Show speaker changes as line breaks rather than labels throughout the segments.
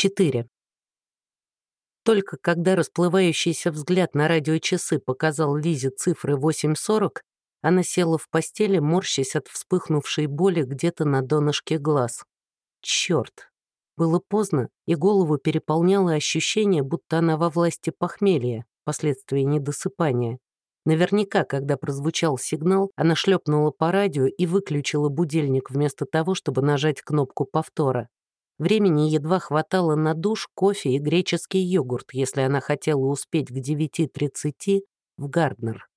4. Только когда расплывающийся взгляд на радиочасы показал Лизе цифры 8.40, она села в постели, морщась от вспыхнувшей боли где-то на донышке глаз. Черт! Было поздно, и голову переполняло ощущение, будто она во власти похмелья, последствия недосыпания. Наверняка, когда прозвучал сигнал, она шлепнула по радио и выключила будильник вместо того, чтобы нажать кнопку повтора. Времени едва хватало на душ, кофе и греческий йогурт, если она хотела успеть к 9.30 в Гарднер.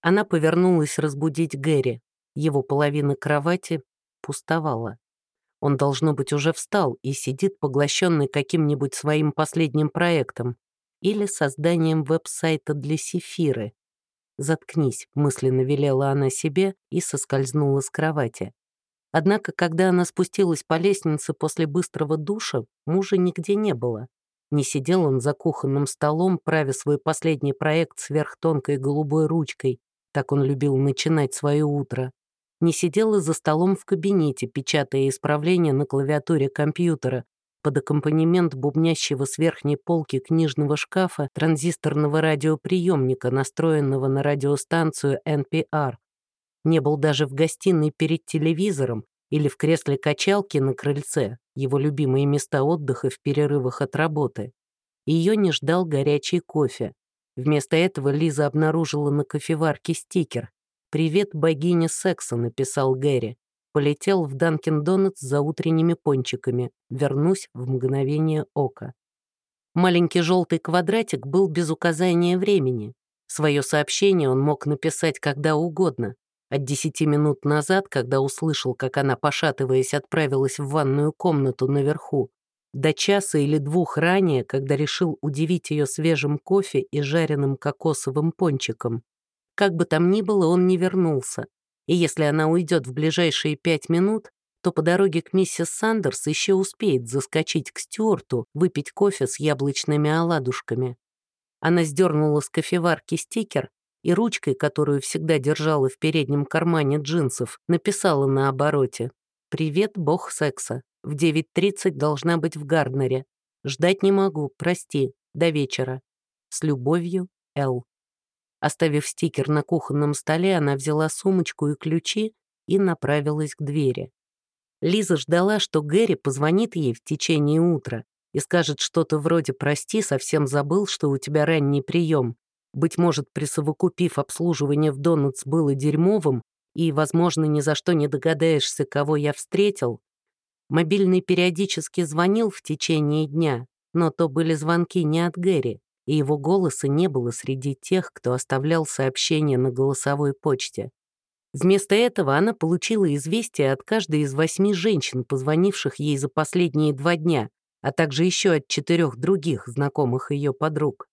Она повернулась разбудить Гэри. Его половина кровати пустовала. Он, должно быть, уже встал и сидит поглощенный каким-нибудь своим последним проектом или созданием веб-сайта для Сефиры. «Заткнись», — мысленно велела она себе и соскользнула с кровати. Однако, когда она спустилась по лестнице после быстрого душа, мужа нигде не было. Не сидел он за кухонным столом, правя свой последний проект сверхтонкой голубой ручкой, так он любил начинать свое утро. Не сидела за столом в кабинете, печатая исправления на клавиатуре компьютера, под аккомпанемент бубнящего с верхней полки книжного шкафа транзисторного радиоприемника, настроенного на радиостанцию NPR. Не был даже в гостиной перед телевизором или в кресле качалки на крыльце, его любимые места отдыха в перерывах от работы. Ее не ждал горячий кофе. Вместо этого Лиза обнаружила на кофеварке стикер. «Привет, богиня секса», — написал Гэри. Полетел в Данкин Донатс за утренними пончиками. Вернусь в мгновение ока. Маленький желтый квадратик был без указания времени. Свое сообщение он мог написать когда угодно. От десяти минут назад, когда услышал, как она, пошатываясь, отправилась в ванную комнату наверху, до часа или двух ранее, когда решил удивить ее свежим кофе и жареным кокосовым пончиком. Как бы там ни было, он не вернулся. И если она уйдет в ближайшие пять минут, то по дороге к миссис Сандерс еще успеет заскочить к Стюарту, выпить кофе с яблочными оладушками. Она сдернула с кофеварки стикер и ручкой, которую всегда держала в переднем кармане джинсов, написала на обороте «Привет, бог секса. В 9.30 должна быть в Гарднере. Ждать не могу, прости. До вечера. С любовью, Эл». Оставив стикер на кухонном столе, она взяла сумочку и ключи и направилась к двери. Лиза ждала, что Гэри позвонит ей в течение утра и скажет что-то вроде «Прости, совсем забыл, что у тебя ранний прием». Быть может, присовокупив обслуживание в Донатс было дерьмовым, и, возможно, ни за что не догадаешься, кого я встретил. Мобильный периодически звонил в течение дня, но то были звонки не от Гэри и его голоса не было среди тех, кто оставлял сообщения на голосовой почте. Вместо этого она получила известие от каждой из восьми женщин, позвонивших ей за последние два дня, а также еще от четырех других знакомых ее подруг.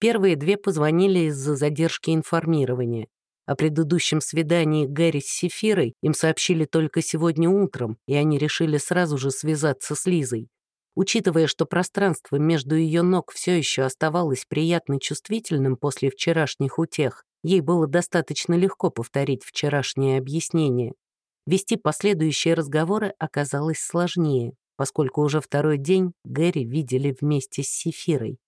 Первые две позвонили из-за задержки информирования. О предыдущем свидании Гэри с Сефирой им сообщили только сегодня утром, и они решили сразу же связаться с Лизой. Учитывая, что пространство между ее ног все еще оставалось приятно чувствительным после вчерашних утех, ей было достаточно легко повторить вчерашнее объяснение. Вести последующие разговоры оказалось сложнее, поскольку уже второй день Гэри видели вместе с Сефирой.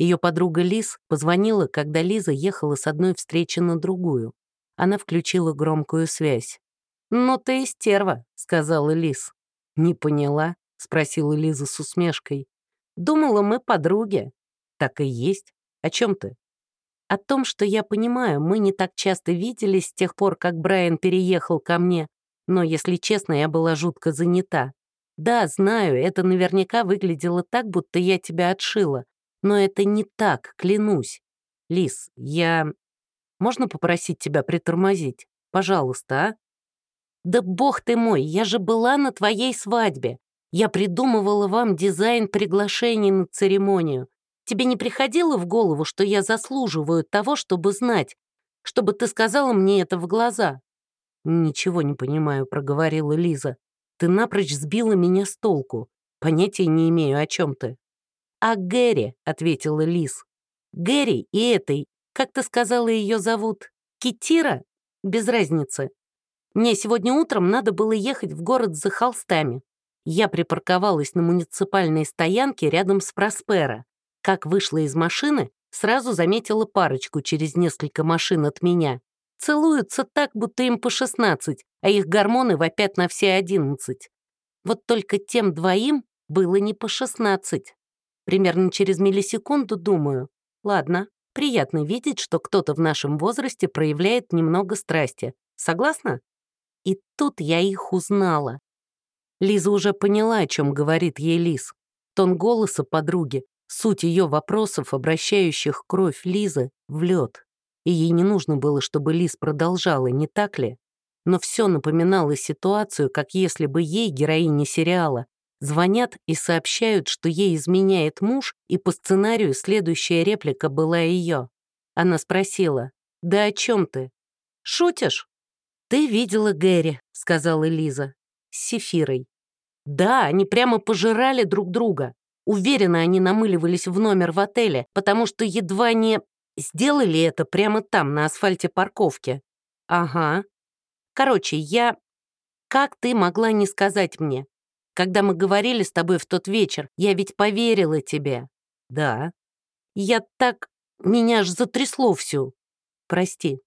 Ее подруга Лиз позвонила, когда Лиза ехала с одной встречи на другую. Она включила громкую связь. «Ну ты и стерва», — сказала Лиз. «Не поняла», — спросила Лиза с усмешкой. «Думала, мы подруги». «Так и есть. О чем ты?» «О том, что я понимаю, мы не так часто виделись с тех пор, как Брайан переехал ко мне. Но, если честно, я была жутко занята. Да, знаю, это наверняка выглядело так, будто я тебя отшила. Но это не так, клянусь. Лиз, я... Можно попросить тебя притормозить? Пожалуйста, а?» «Да бог ты мой, я же была на твоей свадьбе. Я придумывала вам дизайн приглашений на церемонию. Тебе не приходило в голову, что я заслуживаю того, чтобы знать, чтобы ты сказала мне это в глаза?» «Ничего не понимаю», — проговорила Лиза. «Ты напрочь сбила меня с толку. Понятия не имею, о чем ты». «А Гэри», — ответила Лиз. «Гэри и этой, как ты сказала, ее зовут? Китира? Без разницы. Мне сегодня утром надо было ехать в город за холстами. Я припарковалась на муниципальной стоянке рядом с Проспера. Как вышла из машины, сразу заметила парочку через несколько машин от меня. Целуются так, будто им по 16, а их гормоны вопят на все 11. Вот только тем двоим было не по 16. Примерно через миллисекунду думаю, ладно, приятно видеть, что кто-то в нашем возрасте проявляет немного страсти. Согласна? И тут я их узнала. Лиза уже поняла, о чем говорит ей Лиз. Тон голоса подруги, суть ее вопросов, обращающих кровь Лизы, в лед. И ей не нужно было, чтобы Лиз продолжала, не так ли? Но все напоминало ситуацию, как если бы ей, героине сериала, звонят и сообщают, что ей изменяет муж, и по сценарию следующая реплика была ее. Она спросила, «Да о чем ты?» «Шутишь?» «Ты видела Гэри», — сказала Лиза, — «с Сефирой». «Да, они прямо пожирали друг друга. Уверена, они намыливались в номер в отеле, потому что едва не... Сделали это прямо там, на асфальте парковки. Ага. Короче, я... Как ты могла не сказать мне? Когда мы говорили с тобой в тот вечер, я ведь поверила тебе. Да. Я так... Меня аж затрясло всю. Прости.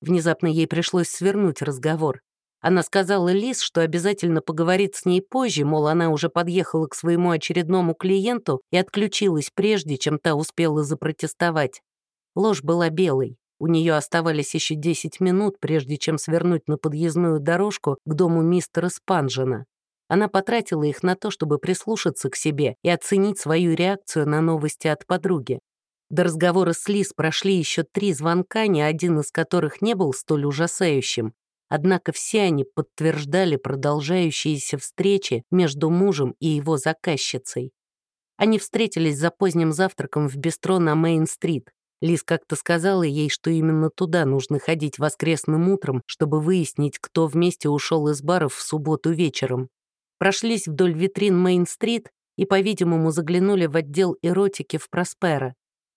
Внезапно ей пришлось свернуть разговор. Она сказала Лиз, что обязательно поговорит с ней позже, мол, она уже подъехала к своему очередному клиенту и отключилась прежде, чем та успела запротестовать. Ложь была белой. У нее оставались еще 10 минут, прежде чем свернуть на подъездную дорожку к дому мистера Спанжена. Она потратила их на то, чтобы прислушаться к себе и оценить свою реакцию на новости от подруги. До разговора с Лиз прошли еще три звонка, ни один из которых не был столь ужасающим. Однако все они подтверждали продолжающиеся встречи между мужем и его заказчицей. Они встретились за поздним завтраком в бистро на Мейн-стрит. Лиз как-то сказала ей, что именно туда нужно ходить воскресным утром, чтобы выяснить, кто вместе ушел из баров в субботу вечером. Прошлись вдоль витрин Мейн-стрит и, по-видимому, заглянули в отдел эротики в Проспера.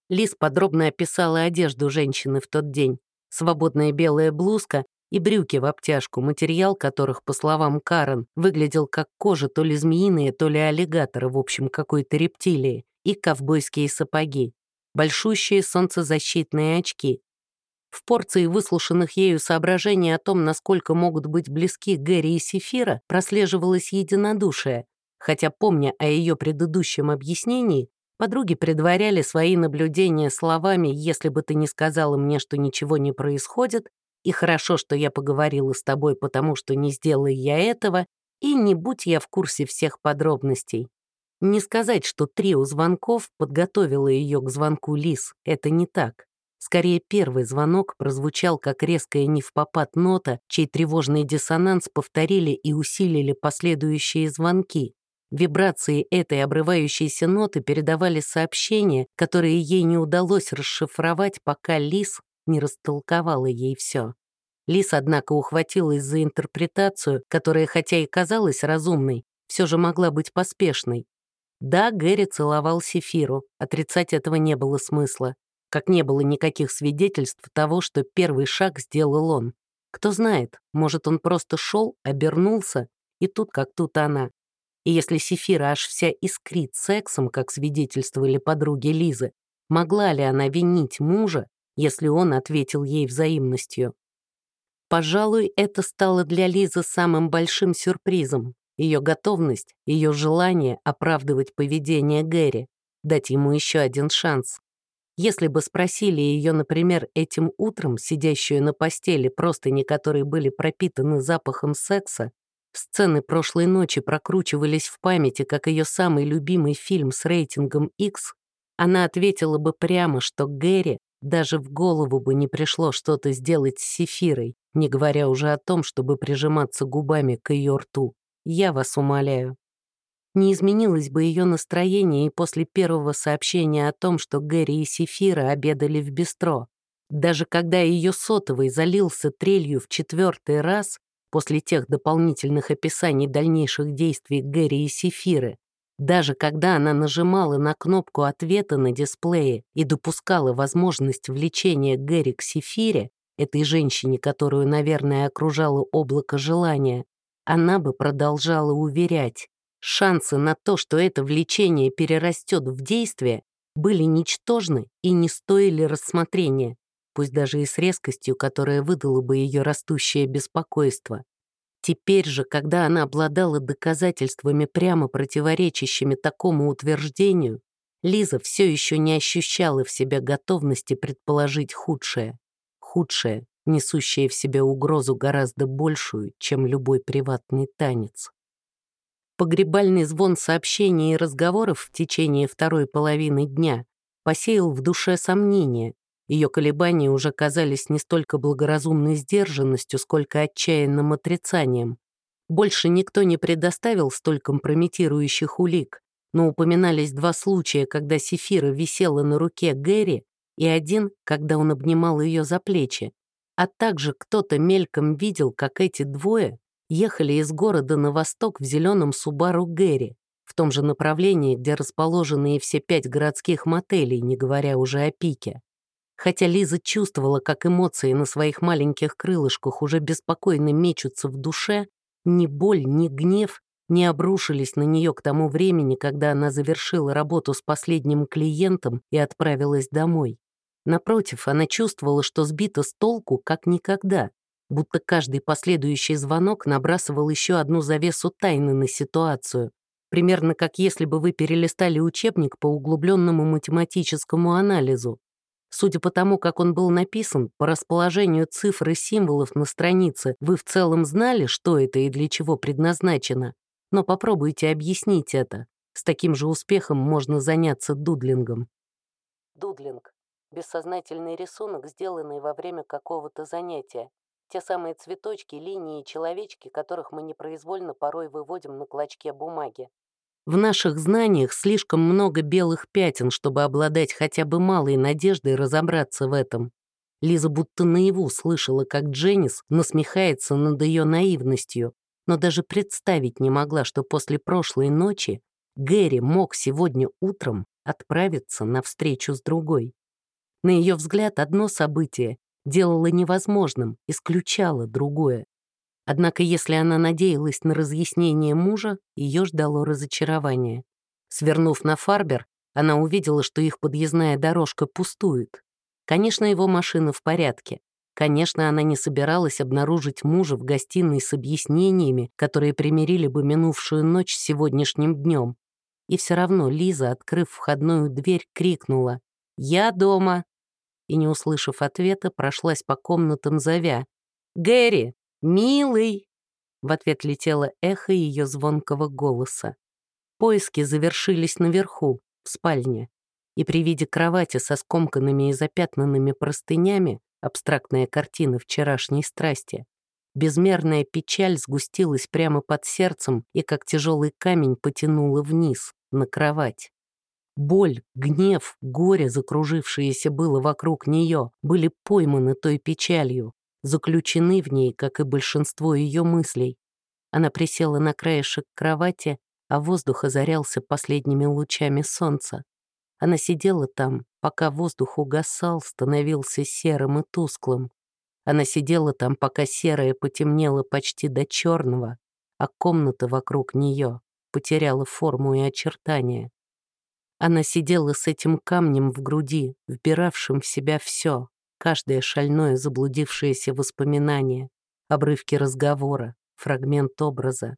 Лиз подробно описала одежду женщины в тот день. Свободная белая блузка и брюки в обтяжку, материал которых, по словам Карен, выглядел как кожа то ли змеиные, то ли аллигатора, в общем, какой-то рептилии, и ковбойские сапоги большущие солнцезащитные очки. В порции выслушанных ею соображений о том, насколько могут быть близки Гэри и Сефира, прослеживалось единодушие, хотя, помня о ее предыдущем объяснении, подруги предваряли свои наблюдения словами «если бы ты не сказала мне, что ничего не происходит», и «хорошо, что я поговорила с тобой, потому что не сделай я этого», и «не будь я в курсе всех подробностей». Не сказать, что трио звонков подготовило ее к звонку Лис, это не так. Скорее, первый звонок прозвучал как резкая невпопад нота, чей тревожный диссонанс повторили и усилили последующие звонки. Вибрации этой обрывающейся ноты передавали сообщения, которые ей не удалось расшифровать, пока Лис не растолковала ей все. Лис, однако, ухватилась за интерпретацию, которая, хотя и казалась разумной, все же могла быть поспешной. Да, Гэри целовал Сефиру, отрицать этого не было смысла. Как не было никаких свидетельств того, что первый шаг сделал он. Кто знает, может, он просто шел, обернулся, и тут как тут она. И если Сефира аж вся искрит сексом, как свидетельствовали подруги Лизы, могла ли она винить мужа, если он ответил ей взаимностью? Пожалуй, это стало для Лизы самым большим сюрпризом ее готовность, ее желание оправдывать поведение Гэри, дать ему еще один шанс. Если бы спросили ее, например, этим утром, сидящую на постели, простыни которые были пропитаны запахом секса, сцены прошлой ночи прокручивались в памяти, как ее самый любимый фильм с рейтингом X, она ответила бы прямо, что Гэри даже в голову бы не пришло что-то сделать с Сефирой, не говоря уже о том, чтобы прижиматься губами к ее рту. Я вас умоляю. Не изменилось бы ее настроение и после первого сообщения о том, что Гэри и Сефира обедали в бистро. Даже когда ее сотовый залился трелью в четвертый раз, после тех дополнительных описаний дальнейших действий Гэри и Сефиры, даже когда она нажимала на кнопку ответа на дисплее и допускала возможность влечения Гэри к Сефире, этой женщине, которую, наверное, окружало облако желания, она бы продолжала уверять, Шансы на то, что это влечение перерастет в действие, были ничтожны и не стоили рассмотрения, пусть даже и с резкостью, которая выдала бы ее растущее беспокойство. Теперь же, когда она обладала доказательствами, прямо противоречащими такому утверждению, Лиза все еще не ощущала в себе готовности предположить худшее. Худшее, несущее в себе угрозу гораздо большую, чем любой приватный танец. Погребальный звон сообщений и разговоров в течение второй половины дня посеял в душе сомнения. Ее колебания уже казались не столько благоразумной сдержанностью, сколько отчаянным отрицанием. Больше никто не предоставил столь компрометирующих улик, но упоминались два случая, когда Сефира висела на руке Гэри, и один, когда он обнимал ее за плечи. А также кто-то мельком видел, как эти двое ехали из города на восток в зеленом Субару Гэри, в том же направлении, где расположены и все пять городских мотелей, не говоря уже о пике. Хотя Лиза чувствовала, как эмоции на своих маленьких крылышках уже беспокойно мечутся в душе, ни боль, ни гнев не обрушились на нее к тому времени, когда она завершила работу с последним клиентом и отправилась домой. Напротив, она чувствовала, что сбита с толку как никогда, будто каждый последующий звонок набрасывал еще одну завесу тайны на ситуацию, примерно как если бы вы перелистали учебник по углубленному математическому анализу. Судя по тому, как он был написан, по расположению цифр и символов на странице, вы в целом знали, что это и для чего предназначено, но попробуйте объяснить это. С таким же успехом можно заняться дудлингом. Дудлинг — бессознательный рисунок, сделанный во время какого-то занятия. Те самые цветочки, линии и человечки, которых мы непроизвольно порой выводим на клочке бумаги. В наших знаниях слишком много белых пятен, чтобы обладать хотя бы малой надеждой разобраться в этом. Лиза будто наяву слышала, как Дженнис насмехается над ее наивностью, но даже представить не могла, что после прошлой ночи Гэри мог сегодня утром отправиться на встречу с другой. На ее взгляд, одно событие делало невозможным, исключало другое. Однако если она надеялась на разъяснение мужа, ее ждало разочарование. Свернув на Фарбер, она увидела, что их подъездная дорожка пустует. Конечно, его машина в порядке, Конечно, она не собиралась обнаружить мужа в гостиной с объяснениями, которые примирили бы минувшую ночь с сегодняшним днем. И все равно Лиза, открыв входную дверь, крикнула «Я дома!» И, не услышав ответа, прошлась по комнатам, зовя «Гэри! Милый!» В ответ летело эхо ее звонкого голоса. Поиски завершились наверху, в спальне, и при виде кровати со скомканными и запятнанными простынями абстрактная картина вчерашней страсти. Безмерная печаль сгустилась прямо под сердцем и как тяжелый камень потянула вниз, на кровать. Боль, гнев, горе, закружившиеся было вокруг нее, были пойманы той печалью, заключены в ней, как и большинство ее мыслей. Она присела на краешек кровати, а воздух озарялся последними лучами солнца. Она сидела там, пока воздух угасал, становился серым и тусклым. Она сидела там, пока серое потемнело почти до черного, а комната вокруг нее потеряла форму и очертания. Она сидела с этим камнем в груди, вбиравшим в себя все, каждое шальное заблудившееся воспоминание, обрывки разговора, фрагмент образа.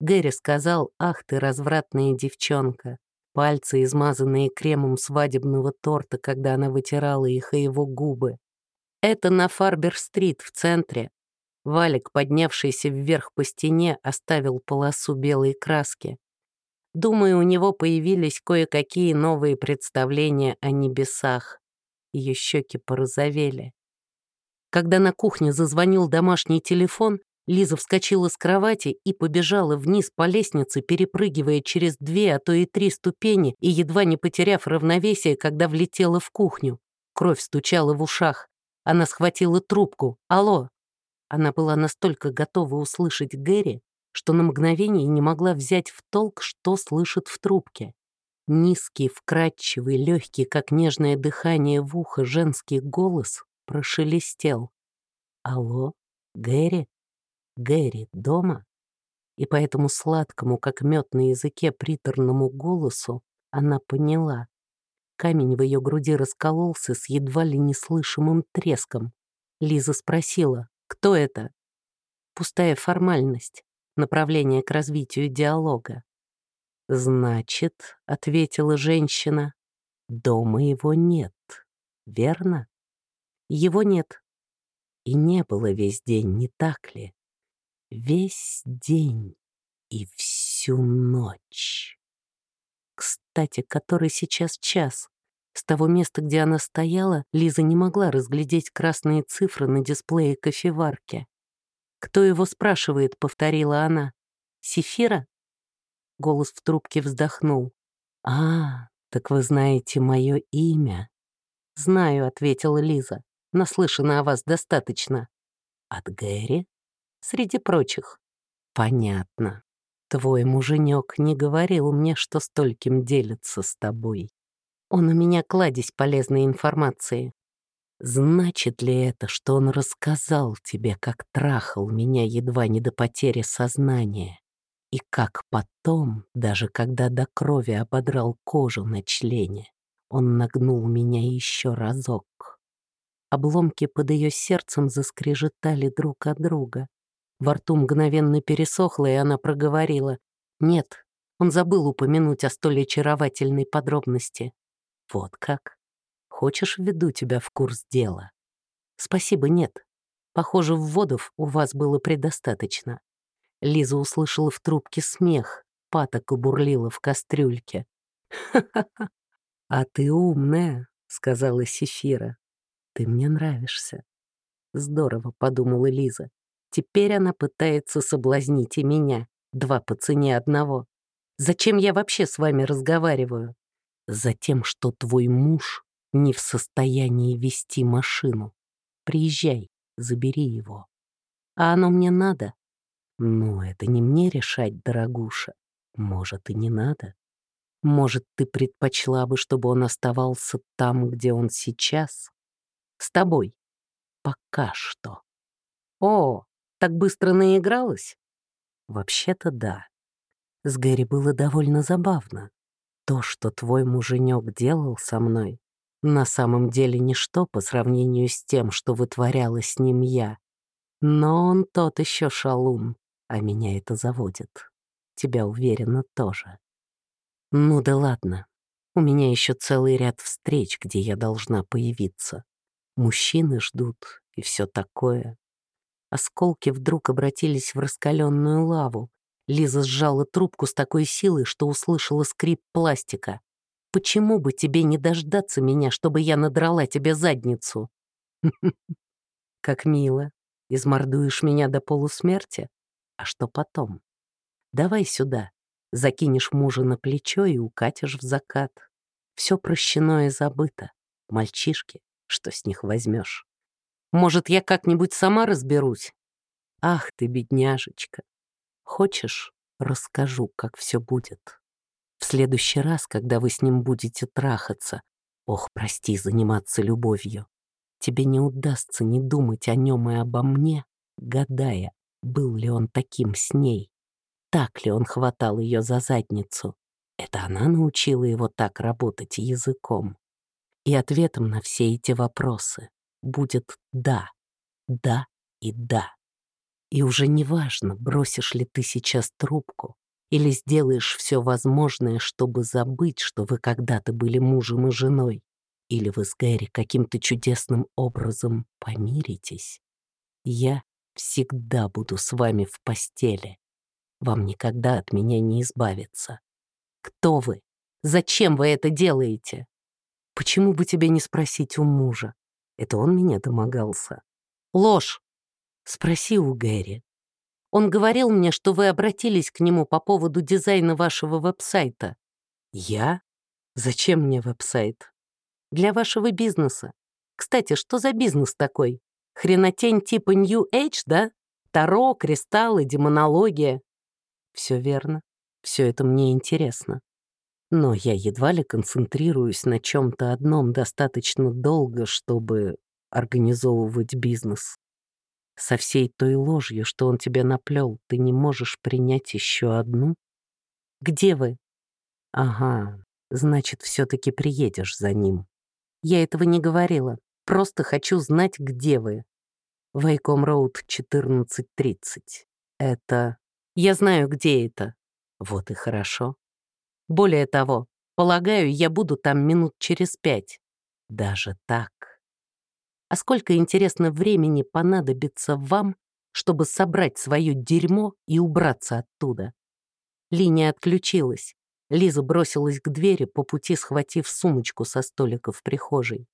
Гэри сказал, «Ах ты, развратная девчонка, пальцы, измазанные кремом свадебного торта, когда она вытирала их о его губы. Это на Фарбер-стрит в центре. Валик, поднявшийся вверх по стене, оставил полосу белой краски. Думаю, у него появились кое-какие новые представления о небесах. Ее щеки порозовели. Когда на кухне зазвонил домашний телефон, Лиза вскочила с кровати и побежала вниз по лестнице, перепрыгивая через две, а то и три ступени и едва не потеряв равновесие, когда влетела в кухню. Кровь стучала в ушах. Она схватила трубку. «Алло!» Она была настолько готова услышать Гэри, что на мгновение не могла взять в толк, что слышит в трубке. Низкий, вкрадчивый, легкий, как нежное дыхание в ухо, женский голос прошелестел. «Алло, Гэри?» Гэри дома? и по этому сладкому, как мед на языке, приторному голосу она поняла. Камень в ее груди раскололся с едва ли неслышимым треском. Лиза спросила, кто это? Пустая формальность, направление к развитию диалога. «Значит», — ответила женщина, — «дома его нет, верно?» «Его нет». И не было весь день, не так ли? Весь день и всю ночь. Кстати, который сейчас час? С того места, где она стояла, Лиза не могла разглядеть красные цифры на дисплее кофеварки. «Кто его спрашивает?» — повторила она. «Сефира?» Голос в трубке вздохнул. «А, так вы знаете мое имя?» «Знаю», — ответила Лиза. «Наслышана о вас достаточно». «От Гэри?» «Среди прочих». «Понятно. Твой муженек не говорил мне, что стольким делится с тобой. Он у меня кладезь полезной информации. Значит ли это, что он рассказал тебе, как трахал меня едва не до потери сознания? И как потом, даже когда до крови ободрал кожу на члене, он нагнул меня еще разок. Обломки под ее сердцем заскрежетали друг от друга. Во рту мгновенно пересохло, и она проговорила. «Нет, он забыл упомянуть о столь очаровательной подробности. Вот как? Хочешь, введу тебя в курс дела?» «Спасибо, нет. Похоже, вводов у вас было предостаточно. Лиза услышала в трубке смех, патока бурлила в кастрюльке. «Ха-ха-ха! А ты умная», — сказала Сефира. «Ты мне нравишься». «Здорово», — подумала Лиза. «Теперь она пытается соблазнить и меня. Два по цене одного. Зачем я вообще с вами разговариваю?» «Затем, что твой муж не в состоянии вести машину. Приезжай, забери его». «А оно мне надо?» «Ну, это не мне решать, дорогуша. Может, и не надо. Может, ты предпочла бы, чтобы он оставался там, где он сейчас? С тобой. Пока что. О, так быстро наигралась? Вообще-то да. С Гэри было довольно забавно. То, что твой муженек делал со мной, на самом деле ничто по сравнению с тем, что вытворяла с ним я. Но он тот еще шалун а меня это заводит. Тебя, уверена, тоже. Ну да ладно. У меня еще целый ряд встреч, где я должна появиться. Мужчины ждут и все такое. Осколки вдруг обратились в раскаленную лаву. Лиза сжала трубку с такой силой, что услышала скрип пластика. «Почему бы тебе не дождаться меня, чтобы я надрала тебе задницу?» «Как мило. Измордуешь меня до полусмерти?» А что потом? Давай сюда. Закинешь мужа на плечо и укатишь в закат. Все прощено и забыто. Мальчишки, что с них возьмешь? Может, я как-нибудь сама разберусь? Ах ты, бедняжечка. Хочешь, расскажу, как все будет. В следующий раз, когда вы с ним будете трахаться, ох, прости, заниматься любовью, тебе не удастся не думать о нем и обо мне, гадая, был ли он таким с ней? Так ли он хватал ее за задницу? Это она научила его так работать языком. И ответом на все эти вопросы будет «да», «да» и «да». И уже не важно, бросишь ли ты сейчас трубку или сделаешь все возможное, чтобы забыть, что вы когда-то были мужем и женой, или вы с Гэри каким-то чудесным образом помиритесь. Я Всегда буду с вами в постели. Вам никогда от меня не избавиться. Кто вы? Зачем вы это делаете? Почему бы тебе не спросить у мужа? Это он меня домогался. Ложь. Спроси у Гэри. Он говорил мне, что вы обратились к нему по поводу дизайна вашего веб-сайта. Я? Зачем мне веб-сайт? Для вашего бизнеса. Кстати, что за бизнес такой? Хренотень типа New Age, да? Таро, кристаллы, демонология. Все верно. Все это мне интересно. Но я едва ли концентрируюсь на чем-то одном достаточно долго, чтобы организовывать бизнес. Со всей той ложью, что он тебе наплел, ты не можешь принять еще одну? Где вы? Ага, значит, все-таки приедешь за ним. Я этого не говорила. Просто хочу знать, где вы. Вейком Роуд 14.30. Это... Я знаю, где это. Вот и хорошо. Более того, полагаю, я буду там минут через пять. Даже так. А сколько, интересно, времени понадобится вам, чтобы собрать свое дерьмо и убраться оттуда? Линия отключилась. Лиза бросилась к двери, по пути схватив сумочку со столика в прихожей.